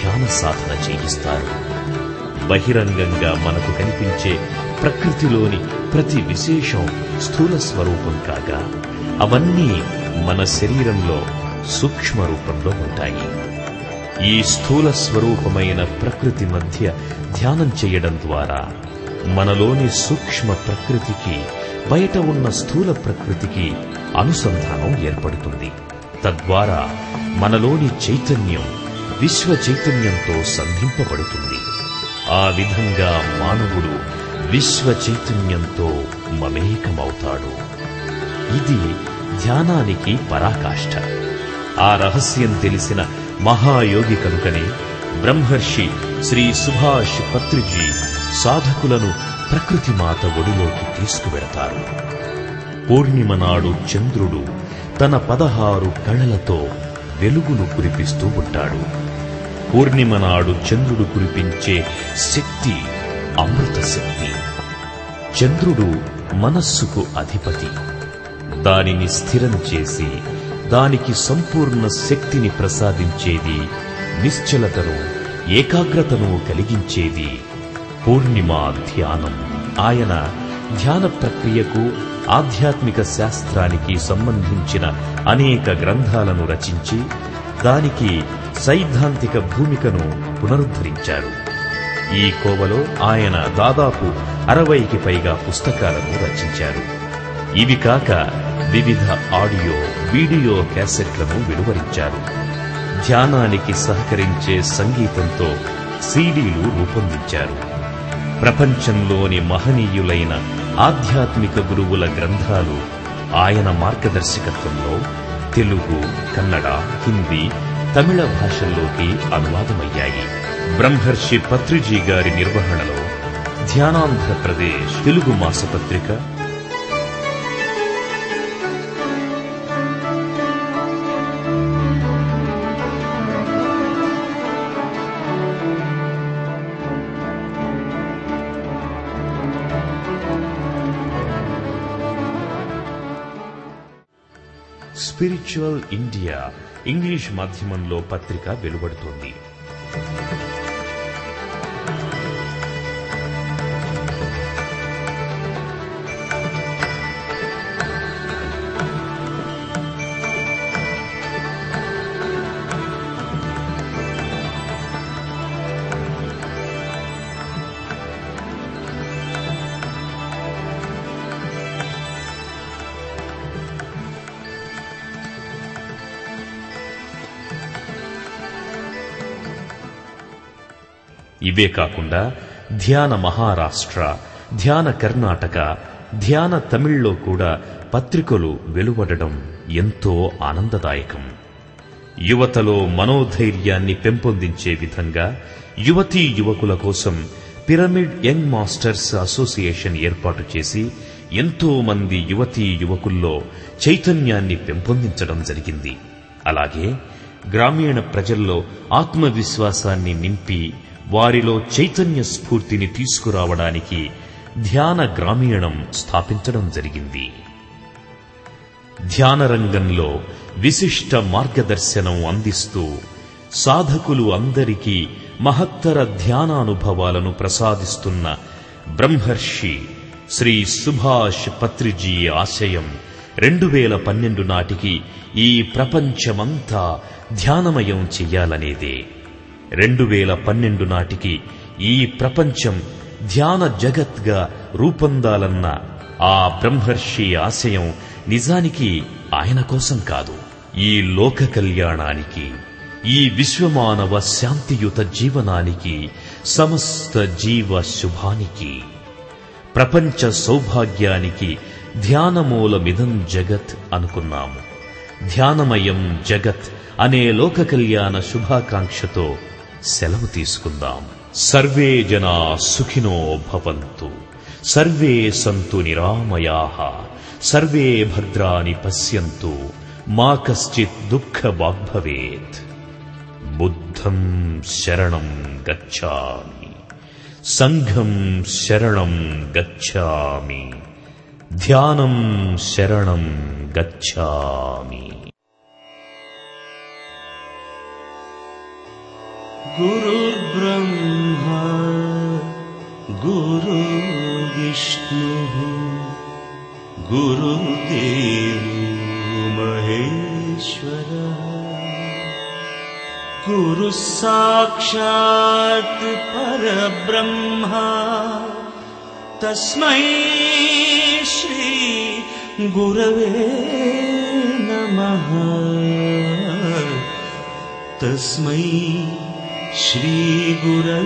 ధ్యాన సాధన చేయిస్తారు. బహిరంగంగా మనకు కనిపించే ప్రకృతిలోని ప్రతి విశేషం స్థూల స్వరూపం కాగా అవన్నీ మన శరీరంలో సూక్ష్మ రూపంలో ఉంటాయి. ఈ స్థూల స్వరూపమైన ప్రకృతి మధ్య ధ్యానం చేయడం ద్వారా మనలోని సూక్ష్మ ప్రకృతికి బయట ఉన్న స్థూల ప్రకృతికి అనుసంధానం ఏర్పడుతుంది. తద్వారా మనలోని చైతన్యం విశ్వ చైతన్యంతో సంధింపబడుతుంది. ఆ విధంగా మానవుడు విశ్వ చైతన్యంతో మమేకమవుతాడు. ఇది ధ్యానానికి పరాకాష్ఠ ఆ రహస్యం తెలిసిన మహాయోగి కనుకనే బ్రహ్మర్షి శ్రీ సుభాష్ పత్రిజీ సాధకులను ప్రకృతి మాత ఒడిలోకి తీసుకువెడతారు. పూర్ణిమ నాడు చంద్రుడు తన పదహారు కళలతో వెలుగును కురిపిస్తూ ఉంటాడు. పూర్ణిమ నాడు చంద్రుడు కురిపించే శక్తి అమృత శక్తి. చంద్రుడు మనస్సుకు అధిపతి. దానిని స్థిరం చేసి దానికి సంపూర్ణ శక్తిని ప్రసాదించేది నిశ్చలతను ఏకాగ్రతను కలిగించేది పూర్ణిమ ధ్యానం. ఆయన ధ్యాన ప్రక్రియకు ఆధ్యాత్మిక శాస్త్రానికి సంబంధించిన అనేక గ్రంథాలను రచించి దానికి సైద్ధాంతిక భూమికను పునరుద్ధరించారు. ఈ కోవలో ఆయన దాదాపు అరవైకి పైగా పుస్తకాలను రచించారు. ఇవి కాక వివిధ ఆడియో వీడియో క్యాసెట్లను వెలువరించారు ధ్యానానికి సహకరించే సంగీతంతో సీడీలు రూపొందించారు. ప్రపంచంలోని మహనీయులైన ఆధ్యాత్మిక గురువుల గ్రంథాలు ఆయన మార్గదర్శకత్వంలో తెలుగు కన్నడ హిందీ తమిళ భాషల్లోకి అనువాదమయ్యాయి బ్రహ్మర్షి పత్రిజీ గారి నిర్వహణలో ధ్యానాంధ్రప్రదేశ్ తెలుగు మాసపత్రిక స్పిరిచువల్ ఇండియా ఇంగ్లీష్ మాధ్యమంలో పత్రిక వెలువడుతోంది. ఇవే కాకుండా ధ్యాన మహారాష్ట్ర ధ్యాన కర్ణాటక ధ్యాన తమిళ్ళో కూడా పత్రికలు వెలువడడం ఎంతో ఆనందదాయకం. యువతలో మనోధైర్యాన్ని పెంపొందించే విధంగా యువతీ యువకుల కోసం పిరమిడ్ యంగ్ మాస్టర్స్ అసోసియేషన్ ఏర్పాటు చేసి ఎంతో మంది యువతీ యువకుల్లో చైతన్యాన్ని పెంపొందించడం జరిగింది. అలాగే గ్రామీణ ప్రజల్లో ఆత్మవిశ్వాసాన్ని నింపి వారిలో చైతన్య స్ఫూర్తిని తీసుకురావడానికి ధ్యాన గ్రామీణం స్థాపించడం జరిగింది. ధ్యాన రంగంలో విశిష్ట మార్గదర్శనం అందిస్తూ సాధకులు అందరికీ మహత్తర ధ్యానానుభవాలను ప్రసాదిస్తున్న బ్రహ్మర్షి శ్రీ సుభాష్ పత్రిజీ ఆశయం రెండు వేల పన్నెండు నాటికి ఈ ప్రపంచమంతా ధ్యానమయం చెయ్యాలనేదే. రెండు వేల పన్నెండు నాటికి ఈ ప్రపంచం ధ్యాన జగత్గా రూపొందాలన్న ఆ బ్రహ్మర్షి ఆశయం నిజానికి ఆయన కోసం కాదు ఈ లోక కళ్యాణానికి ఈ విశ్వమానవ శాంతియుత జీవనానికి సమస్త జీవ శుభానికి ప్రపంచ సౌభాగ్యానికి ధ్యానమూలమిదం జగత్ అనుకున్నాము. ధ్యానమయం జగత్ అనే లోక కళ్యాణ శుభాకాంక్షతో సెలవు తీసుకుందాం. సర్వే జనా సుఖినో భవంతు. సర్వే సంతు నిరామయా. సర్వే భద్రాని పశ్యంతు. మా కశ్చిత్ దుఃఖ వాగ్భవేత్. బుద్ధం శరణం గచ్చామి. సంఘం శరణం గచ్చామి. ధ్యానం శరణం గచ్చామి. गुरुर्ब्रह्मा गुरुर्विष्णुः गुरुर्देवो महेश्वरः। गुरुः साक्षात् परब्रह्मा तस्मै श्री गुरवे नमः। तस्मै श्रीगुरु